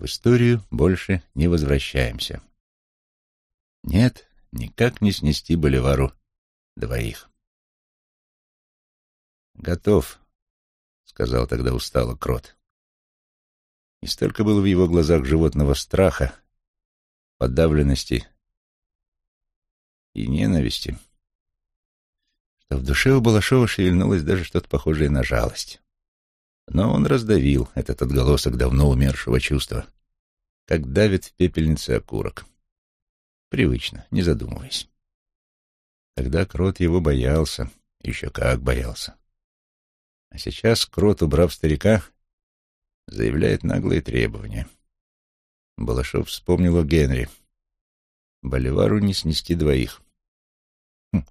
В историю больше не возвращаемся. Нет, никак не снести Боливару двоих. «Готов», — сказал тогда устало Крот. И столько было в его глазах животного страха, подавленности и ненависти, что в душе у Балашова шевельнулось даже что-то похожее на жалость. Но он раздавил этот отголосок давно умершего чувства, как давит в пепельнице окурок. Привычно, не задумываясь. Тогда Крот его боялся, еще как боялся. А сейчас Крот, убрав старика, заявляет наглые требования. Балашов вспомнил о Генри. Боливару не снести двоих. Хм.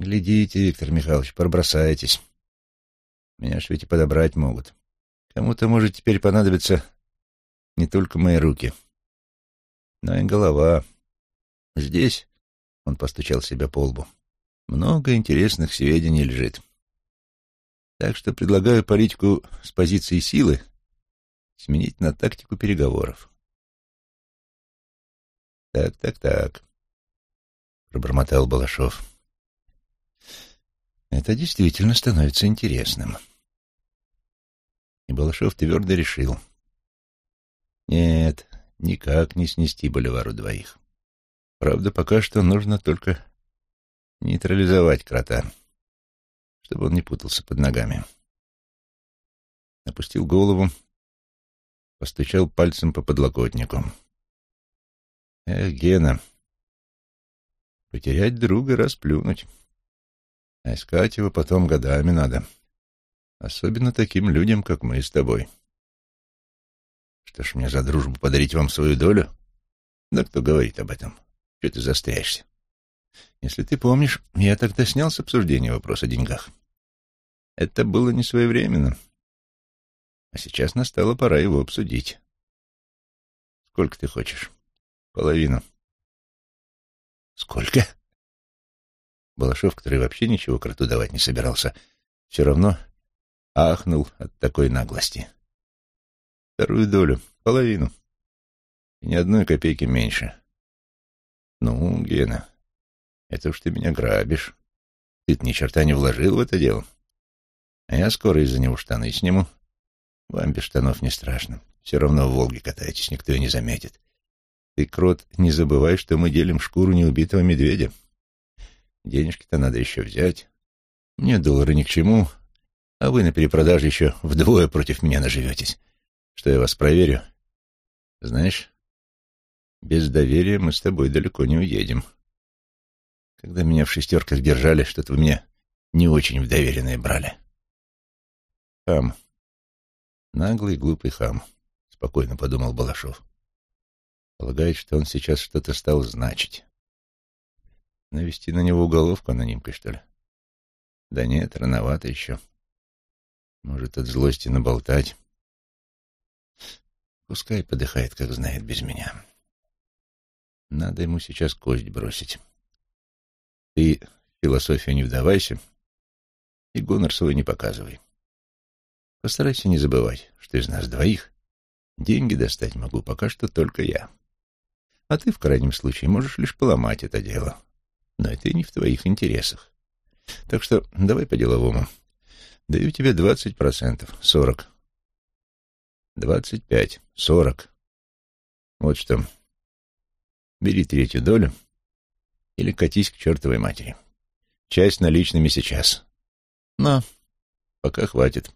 Глядите, Виктор Михайлович, пробросайтесь. Меня ж ведь и подобрать могут. Кому-то может теперь понадобиться не только мои руки, но и голова. Здесь, — он постучал себя по лбу, — много интересных сведений лежит. Так что предлагаю политику с позиции силы сменить на тактику переговоров. «Так, так, так», — пробормотал Балашов. «Это действительно становится интересным». И Балашов твердо решил. «Нет, никак не снести Боливару двоих. Правда, пока что нужно только нейтрализовать крота, чтобы он не путался под ногами». Опустил голову, постучал пальцем по подлокотнику. Эх, Гена, потерять друга — расплюнуть. А искать его потом годами надо. Особенно таким людям, как мы с тобой. Что ж мне за дружбу подарить вам свою долю? Да кто говорит об этом? Что ты застряешься? Если ты помнишь, я тогда снял с обсуждения вопрос о деньгах. Это было не своевременно. А сейчас настала пора его обсудить. Сколько ты хочешь? Половину. Сколько? Балашов, который вообще ничего кроту давать не собирался, все равно ахнул от такой наглости. Вторую долю, половину. И ни одной копейки меньше. Ну, Гена, это уж ты меня грабишь. Ты-то ни черта не вложил в это дело. А я скоро из-за него штаны сниму. Вам без штанов не страшно. Все равно в Волге катаетесь, никто и не заметит. Ты, Крот, не забывай, что мы делим шкуру неубитого медведя. Денежки-то надо еще взять. Мне доллары ни к чему, а вы на перепродаже еще вдвое против меня наживетесь. Что я вас проверю? Знаешь, без доверия мы с тобой далеко не уедем. Когда меня в шестерках держали, что-то вы меня не очень в доверенное брали. Хам. Наглый, глупый хам, — спокойно подумал Балашов. Полагает, что он сейчас что-то стал значить. Навести на него уголовку анонимкой, что ли? Да нет, рановато еще. Может, от злости наболтать. Пускай подыхает, как знает, без меня. Надо ему сейчас кость бросить. Ты философию не вдавайся и гонор свой не показывай. Постарайся не забывать, что из нас двоих деньги достать могу пока что только я. А ты, в крайнем случае, можешь лишь поломать это дело. Но это не в твоих интересах. Так что давай по-деловому. Даю тебе двадцать процентов, сорок. Двадцать пять, сорок. Вот что. Бери третью долю или катись к чертовой матери. Часть наличными сейчас. Но пока хватит.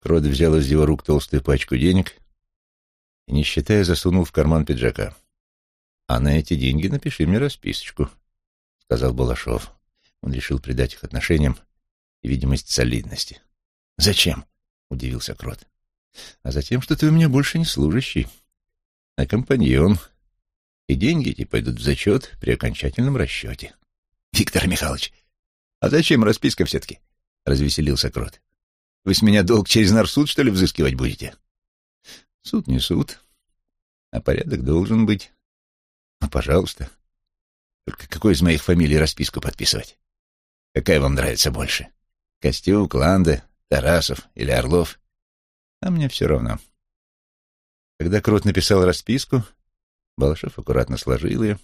Крот взял из его рук толстую пачку денег и, не считая, засунул в карман пиджака. «А на эти деньги напиши мне расписочку», — сказал Балашов. Он решил придать их отношениям видимость солидности. «Зачем?» — удивился Крот. «А затем, что ты у меня больше не служащий, а компаньон, и деньги эти пойдут в зачет при окончательном расчете». «Виктор Михайлович, а зачем расписка все-таки?» — развеселился Крот. «Вы с меня долг через нарсуд, что ли, взыскивать будете?» Суд не суд, а порядок должен быть. Ну, пожалуйста. Только какой из моих фамилий расписку подписывать? Какая вам нравится больше? Костюк, Ланда, Тарасов или Орлов? А мне все равно. Когда Крот написал расписку, Балашов аккуратно сложил ее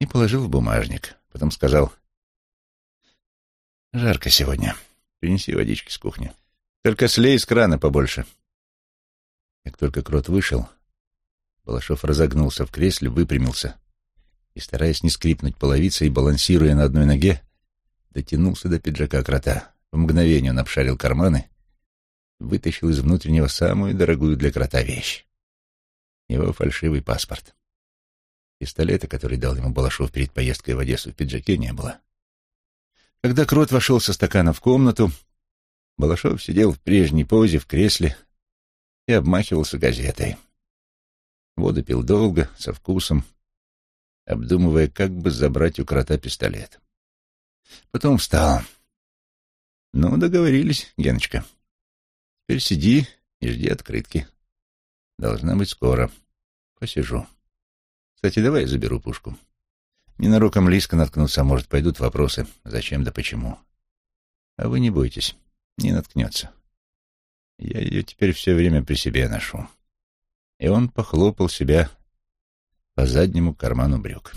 и положил в бумажник. Потом сказал, «Жарко сегодня. Принеси водички с кухни. Только слей из крана побольше». Как только Крот вышел, Балашов разогнулся в кресле, выпрямился и, стараясь не скрипнуть половицей балансируя на одной ноге, дотянулся до пиджака крота. В мгновение он обшарил карманы, вытащил из внутреннего самую дорогую для крота вещь. Его фальшивый паспорт. Пистолета, который дал ему Балашов перед поездкой в Одессу, в пиджаке не было. Когда Крот вошел со стакана в комнату, Балашов сидел в прежней позе в кресле и обмахивался газетой. Воду пил долго, со вкусом, обдумывая, как бы забрать у крота пистолет. Потом встал. «Ну, договорились, Геночка. Теперь сиди и жди открытки. Должна быть скоро. Посижу. Кстати, давай я заберу пушку. Ненароком Лиска наткнуться, а может, пойдут вопросы, зачем да почему. А вы не бойтесь, не наткнется. Я ее теперь все время при себе ношу». И он похлопал себя по заднему карману брюк.